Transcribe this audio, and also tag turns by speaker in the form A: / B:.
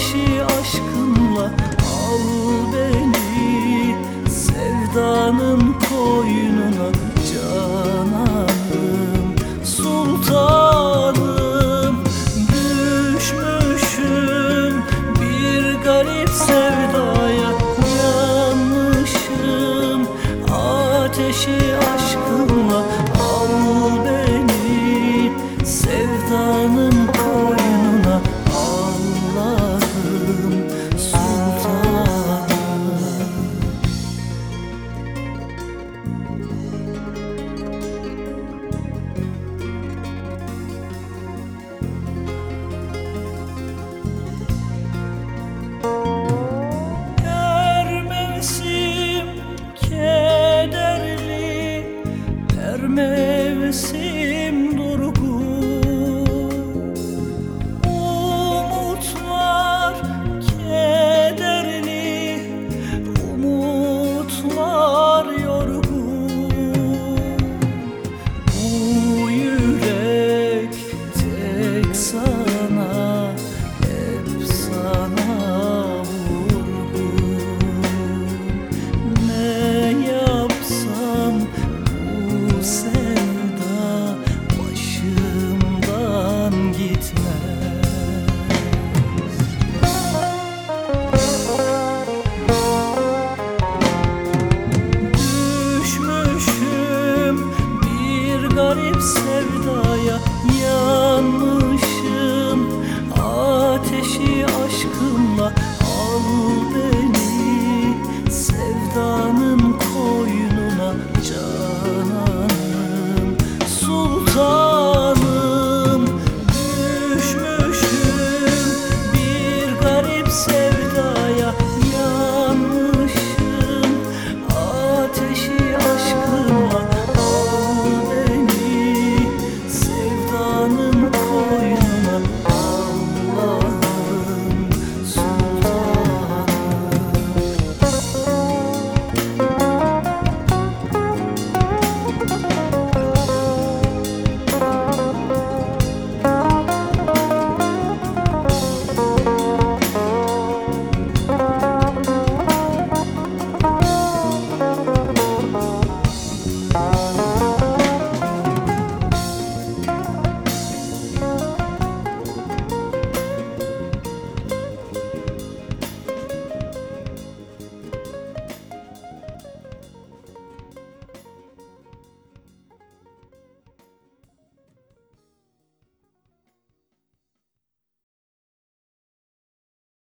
A: ateşi aşkınla al beni Sevdanın koynuna cananım Sultanım. Düşmüşüm bir garip sevda. mevsim sevdaya yanmış